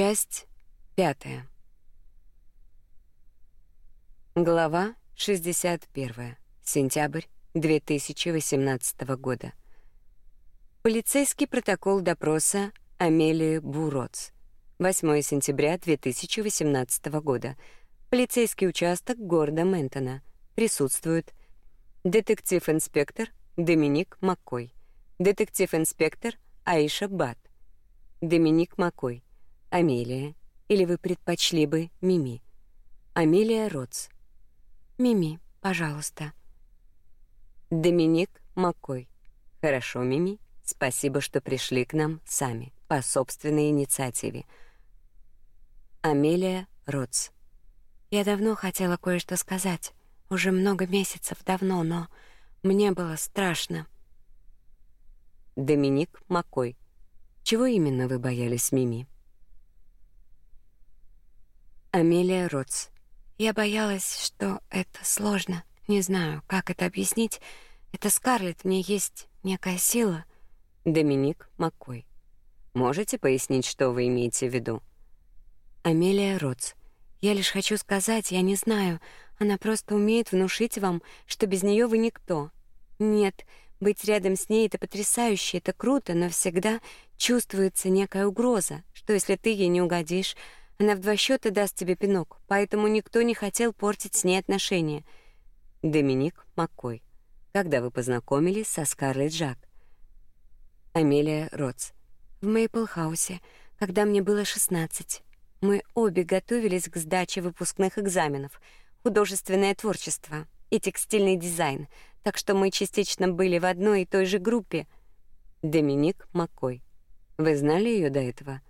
Часть пятая. Глава 61. Сентябрь 2018 года. Полицейский протокол допроса Амелии Буроц. 8 сентября 2018 года. Полицейский участок города Ментона. Присутствует детектив-инспектор Доминик Маккой, детектив-инспектор Аиша Бат, Доминик Маккой, Амелия, или вы предпочли бы Мими? Амелия Роц. Мими, пожалуйста. Доминик Маккой. Хорошо, Мими. Спасибо, что пришли к нам сами, по собственной инициативе. Амелия Роц. Я давно хотела кое-что сказать. Уже много месяцев давно, но мне было страшно. Доминик Маккой. Чего именно вы боялись, Мими? Амелия Роц. Я боялась, что это сложно. Не знаю, как это объяснить. Это Скарлетт, в ней есть некая сила. Доминик Маккой. Можете пояснить, что вы имеете в виду? Амелия Роц. Я лишь хочу сказать, я не знаю. Она просто умеет внушить вам, что без нее вы никто. Нет, быть рядом с ней — это потрясающе, это круто, но всегда чувствуется некая угроза, что если ты ей не угодишь, она в два счета даст тебе пинок, поэтому никто не хотел портить с ней отношения. Доминик Маккой. Когда вы познакомились со Скарлетт Жак? Амелия Роц. В Мейплхаусе, когда мне было 16. Мы обе готовились к сдаче выпускных экзаменов, художественное творчество и текстильный дизайн, так что мы частично были в одной и той же группе. Доминик Маккой. Вы знали ее до этого?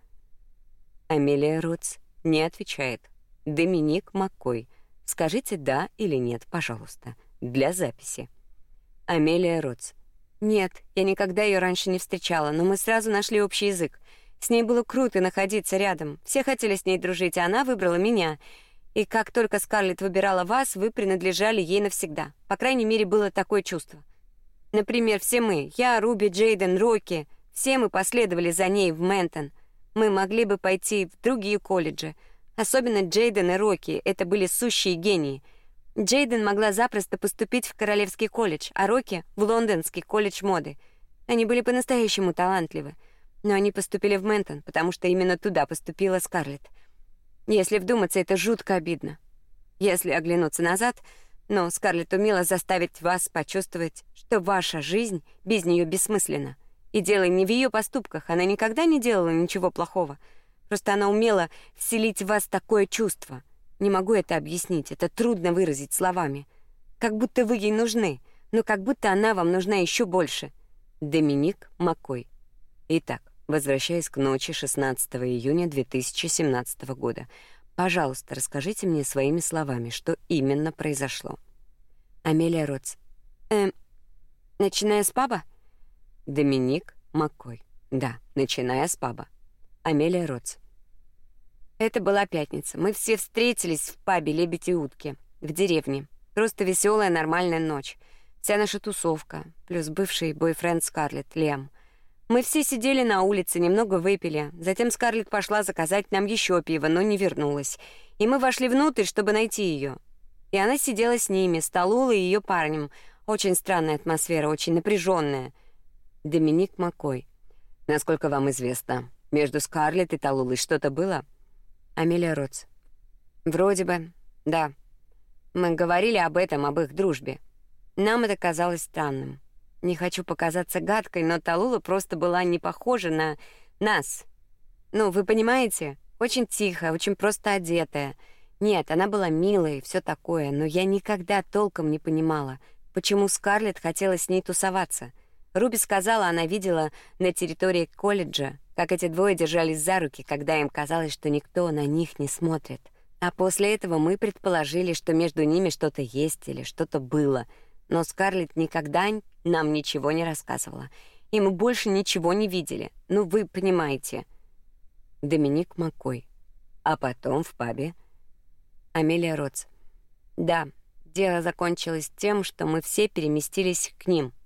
Амелия Роц не отвечает. Доминик Маккой. Скажите «да» или «нет», пожалуйста, для записи. Амелия Роц. Нет, я никогда ее раньше не встречала, но мы сразу нашли общий язык. С ней было круто находиться рядом. Все хотели с ней дружить, а она выбрала меня. И как только Скарлетт выбирала вас, вы принадлежали ей навсегда. По крайней мере, было такое чувство. Например, все мы, я, Руби, Джейден, Рокки, все мы последовали за ней в Ментон. Мы могли бы пойти в другие колледжи. Особенно Джейден и Рокки — это были сущие гении. Джейден могла запросто поступить в Королевский колледж, а Рокки — в Лондонский колледж моды. Они были по-настоящему талантливы. Но они поступили в Ментон, потому что именно туда поступила Скарлетт. Если вдуматься, это жутко обидно. Если оглянуться назад, но Скарлетт умела заставить вас почувствовать, что ваша жизнь без нее бессмысленна. И дело не в ее поступках, она никогда не делала ничего плохого. Просто она умела вселить в вас такое чувство. Не могу это объяснить, это трудно выразить словами. Как будто вы ей нужны, но как будто она вам нужна еще больше. Доминик Маккой. Итак, возвращаясь к ночи 16 июня 2017 года, пожалуйста, расскажите мне своими словами, что именно произошло. Амелия Роц. Эм, начиная с паба? Доминик Маккой. Да, начиная с паба. Амелия Роц. Это была пятница. Мы все встретились в пабе «Лебедь и утки» в деревне. Просто веселая нормальная ночь. Вся наша тусовка, плюс бывший бойфренд Скарлетт, Лем. Мы все сидели на улице, немного выпили. Затем Скарлетт пошла заказать нам еще пиво, но не вернулась. И мы вошли внутрь, чтобы найти ее. И она сидела с ними, с Талулой и ее парнем. Очень странная атмосфера, очень напряженная. Доминик Маккой. Насколько вам известно, между Скарлетт и Талулой что-то было? Амелия Роц. Вроде бы, да. Мы говорили об этом, об их дружбе. Нам это казалось странным. Не хочу показаться гадкой, но Талула просто была не похожа на нас. Ну, вы понимаете? Очень тихая, очень просто одетая. Нет, она была милая и все такое, но я никогда толком не понимала, почему Скарлетт хотела с ней тусоваться — Руби сказала, она видела на территории колледжа, как эти двое держались за руки, когда им казалось, что никто на них не смотрит. А после этого мы предположили, что между ними что-то есть или что-то было. Но Скарлетт никогда нам ничего не рассказывала. И мы больше ничего не видели. Ну, вы понимаете. Доминик Маккой. А потом в пабе. Амелия Роц. Да, дело закончилось тем, что мы все переместились к ним —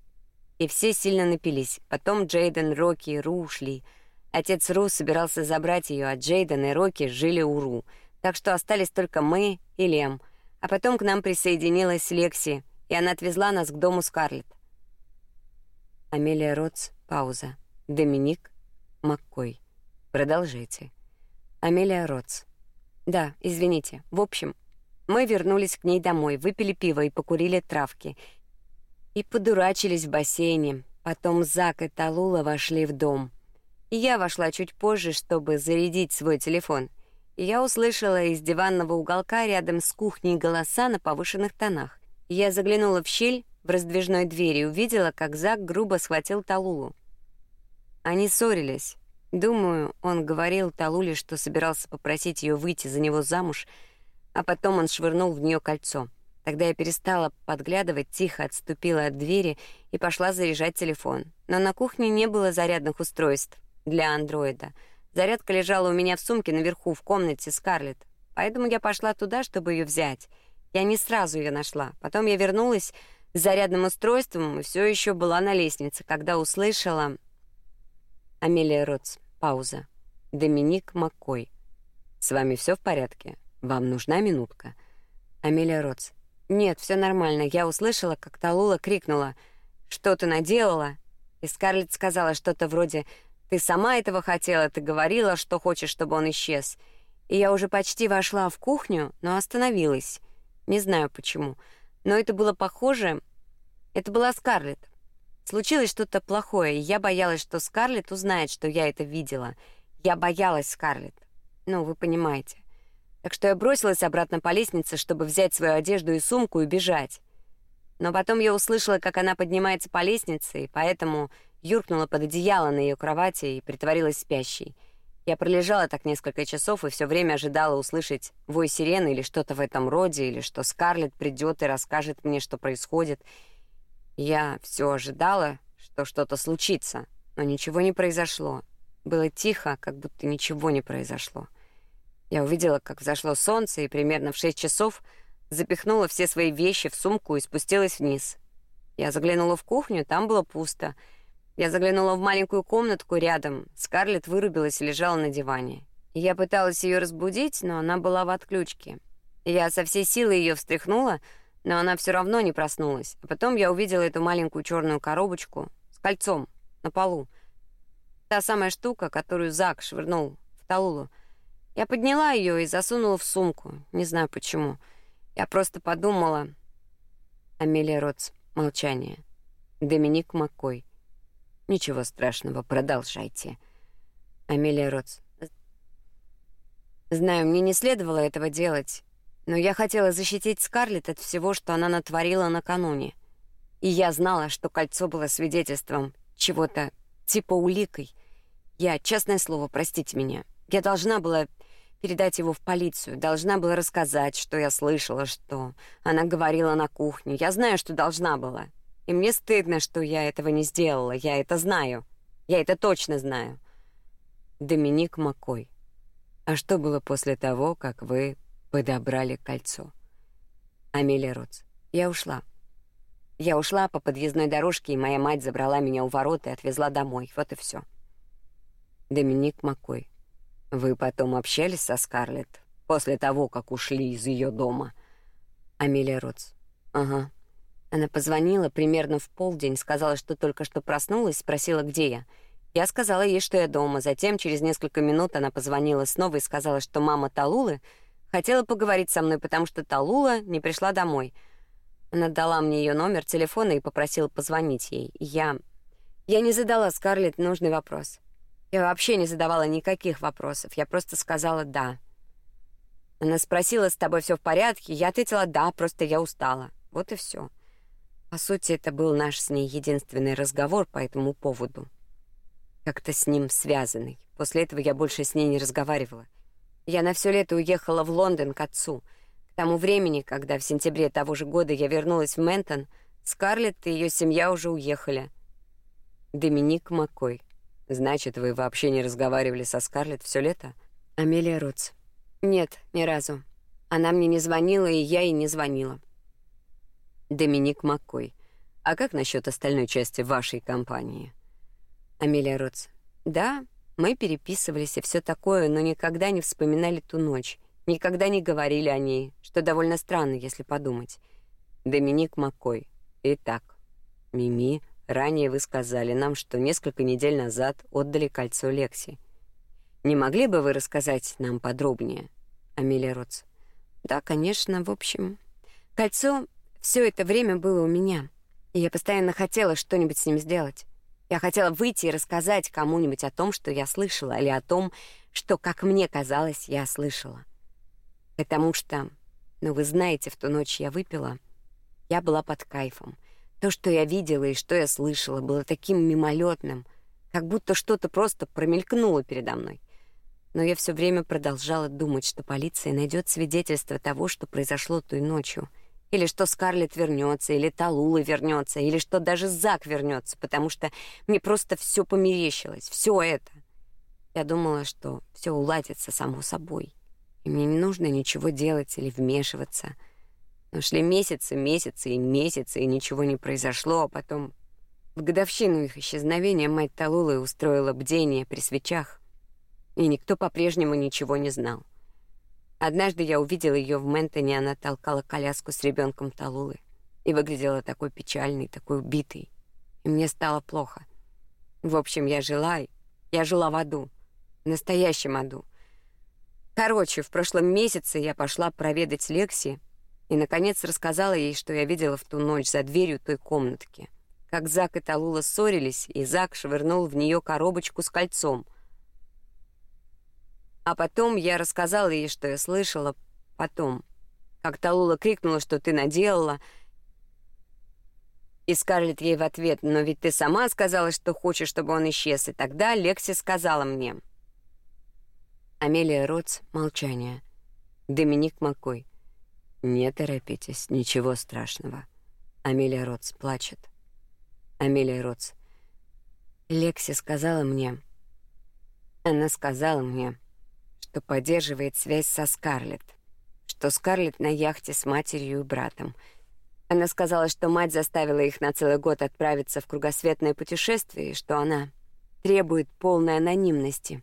и все сильно напились. Потом Джейден, Рокки Ру ушли. Отец Ру собирался забрать ее, а Джейден и Рокки жили у Ру, так что остались только мы и Лем. А потом к нам присоединилась Лекси, и она отвезла нас к дому Скарлетт. Амелия Ротс, пауза. Доминик Маккой. Продолжайте. Амелия Ротс. Да, извините. В общем, мы вернулись к ней домой, выпили пиво и покурили травки. И подурачились в бассейне. Потом Зак и Талула вошли в дом. И я вошла чуть позже, чтобы зарядить свой телефон. И я услышала из диванного уголка рядом с кухней голоса на повышенных тонах. Я заглянула в щель в раздвижной двери и увидела, как Зак грубо схватил Талулу. Они ссорились. Думаю, он говорил Талуле, что собирался попросить ее выйти за него замуж, а потом он швырнул в нее кольцо. Тогда я перестала подглядывать, тихо отступила от двери и пошла заряжать телефон. Но на кухне не было зарядных устройств для андроида. Зарядка лежала у меня в сумке наверху в комнате Скарлетт. Поэтому я пошла туда, чтобы ее взять. Я не сразу ее нашла. Потом я вернулась с зарядным устройством и все еще была на лестнице, когда услышала Амелия Ротс. Пауза. Доминик Маккой. С вами все в порядке? Вам нужна минутка. Амелия Ротс. Нет, все нормально. Я услышала, как Талула крикнула: "Что ты наделала?" И Скарлетт сказала что-то вроде: ты сама этого хотела, ты говорила, что хочешь, чтобы он исчез. И я уже почти вошла в кухню, но остановилась. Не знаю почему, но это было похоже. Это была Скарлетт. Случилось что-то плохое, и я боялась, что Скарлетт узнает, что я это видела. Я боялась Скарлетт. Ну, вы понимаете. Так что я бросилась обратно по лестнице, чтобы взять свою одежду и сумку и бежать. Но потом я услышала, как она поднимается по лестнице, и поэтому юркнула под одеяло на ее кровати и притворилась спящей. Я пролежала так несколько часов и все время ожидала услышать вой сирены или что-то в этом роде, или что Скарлетт придет и расскажет мне, что происходит. Я все ожидала, что что-то случится, но ничего не произошло. Было тихо, как будто ничего не произошло. Я увидела, как взошло солнце, и примерно в шесть часов запихнула все свои вещи в сумку и спустилась вниз. Я заглянула в кухню, там было пусто — я заглянула в маленькую комнатку рядом. Скарлетт вырубилась и лежала на диване. Я пыталась ее разбудить, но она была в отключке. Я со всей силы ее встряхнула, но она все равно не проснулась. А потом я увидела эту маленькую черную коробочку с кольцом на полу. Та самая штука, которую Зак швырнул в Талулу. Я подняла ее и засунула в сумку. Не знаю почему. Я просто подумала... Амелия Ротс. Молчание. Доминик Маккой. Ничего страшного, продолжайте. Амелия Ротс. Знаю, мне не следовало этого делать, но я хотела защитить Скарлетт от всего, что она натворила накануне. И я знала, что кольцо было свидетельством чего-то типа уликой. Я, честное слово, простите меня. Я должна была передать его в полицию, должна была рассказать, что я слышала, что она говорила на кухне. Я знаю, что должна была. И мне стыдно, что я этого не сделала. Я это знаю. Я это точно знаю. Доминик Макой. А что было после того, как вы подобрали кольцо? Амелия Роц. Я ушла. Я ушла по подъездной дорожке, и моя мать забрала меня у ворот и отвезла домой. Вот и все. Доминик Макой. Вы потом общались со Скарлетт после того, как ушли из ее дома? Амелия Роц. Ага. Она позвонила примерно в полдень, сказала, что только что проснулась, спросила, где я. Я сказала ей, что я дома. Затем, через несколько минут, она позвонила снова и сказала, что мама Талулы хотела поговорить со мной, потому что Талула не пришла домой. Она дала мне ее номер телефона и попросила позвонить ей. Я... Я не задала Скарлетт нужный вопрос. Я вообще не задавала никаких вопросов. Я просто сказала «да». Она спросила, с тобой все в порядке? Я ответила «да», просто я устала. Вот и все. По сути, это был наш с ней единственный разговор по этому поводу. Как-то с ним связанный. После этого я больше с ней не разговаривала. Я на все лето уехала в Лондон к отцу. К тому времени, когда в сентябре того же года я вернулась в Ментон, Скарлетт и ее семья уже уехали. Доминик Маккой. Значит, вы вообще не разговаривали со Скарлетт все лето? Амелия Рутс. Нет, ни разу. Она мне не звонила, и я ей не звонила. Доминик Маккой. А как насчет остальной части вашей компании? Амелия Роц. Да, Мы переписывались и все такое, но никогда не вспоминали ту ночь, никогда не говорили о ней, что довольно странно, если подумать. Доминик Маккой. Итак, Мими, ранее вы сказали нам, что несколько недель назад отдали кольцо Лекси. Не могли бы вы рассказать нам подробнее, Амелия Роц? Да, конечно, в общем. Кольцо все это время было у меня, и я постоянно хотела что-нибудь с ним сделать. Я хотела выйти и рассказать кому-нибудь о том, что я слышала, или о том, что, как мне казалось, я слышала. Потому что, ну вы знаете, в ту ночь я выпила, я была под кайфом. То, что я видела и что я слышала, было таким мимолетным, как будто что-то просто промелькнуло передо мной. Но я все время продолжала думать, что полиция найдет свидетельство того, что произошло той ночью — или что Скарлетт вернется, или Талула вернется, или что даже Зак вернется, потому что мне просто все померещилось, все это. Я думала, что все уладится само собой, и мне не нужно ничего делать или вмешиваться. Но шли месяцы, месяцы и месяцы, и ничего не произошло, а потом в годовщину их исчезновения мать Талулы устроила бдение при свечах, и никто по-прежнему ничего не знал. Однажды я увидела ее в Ментоне, она толкала коляску с ребенком Талулы и выглядела такой печальной, такой убитой. И мне стало плохо. В общем, я жила, я жила в аду, в настоящем аду. Короче, в прошлом месяце я пошла проведать Лекси и наконец рассказала ей, что я видела в ту ночь за дверью той комнатки. Как Зак и Талула ссорились, и Зак швырнул в нее коробочку с кольцом — а потом я рассказала ей, что я слышала потом. Как Талула крикнула, что ты наделала. И Скарлетт ей в ответ, но ведь ты сама сказала, что хочешь, чтобы он исчез. И тогда Лекси сказала мне. Амелия Роц, молчание. Доминик Маккой. Не торопитесь, ничего страшного. Амелия Роц плачет. Амелия Роц. Лекси сказала мне. Она сказала мне, что поддерживает связь со Скарлетт, что Скарлетт на яхте с матерью и братом. Она сказала, что мать заставила их на целый год отправиться в кругосветное путешествие, и что она требует полной анонимности.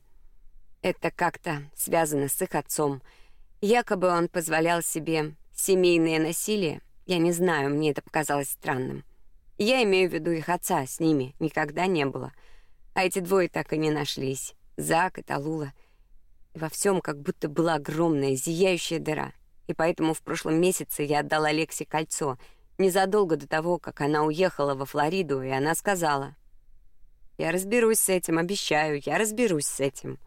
Это как-то связано с их отцом. Якобы он позволял себе семейное насилие. Я не знаю, мне это показалось странным. Я имею в виду их отца, с ними никогда не было. А эти двое так и не нашлись. Зак и Талула — во всем как будто была огромная зияющая дыра. И поэтому в прошлом месяце я отдала Лексе кольцо, незадолго до того, как она уехала во Флориду, и она сказала: "Я разберусь с этим, обещаю, я разберусь с этим".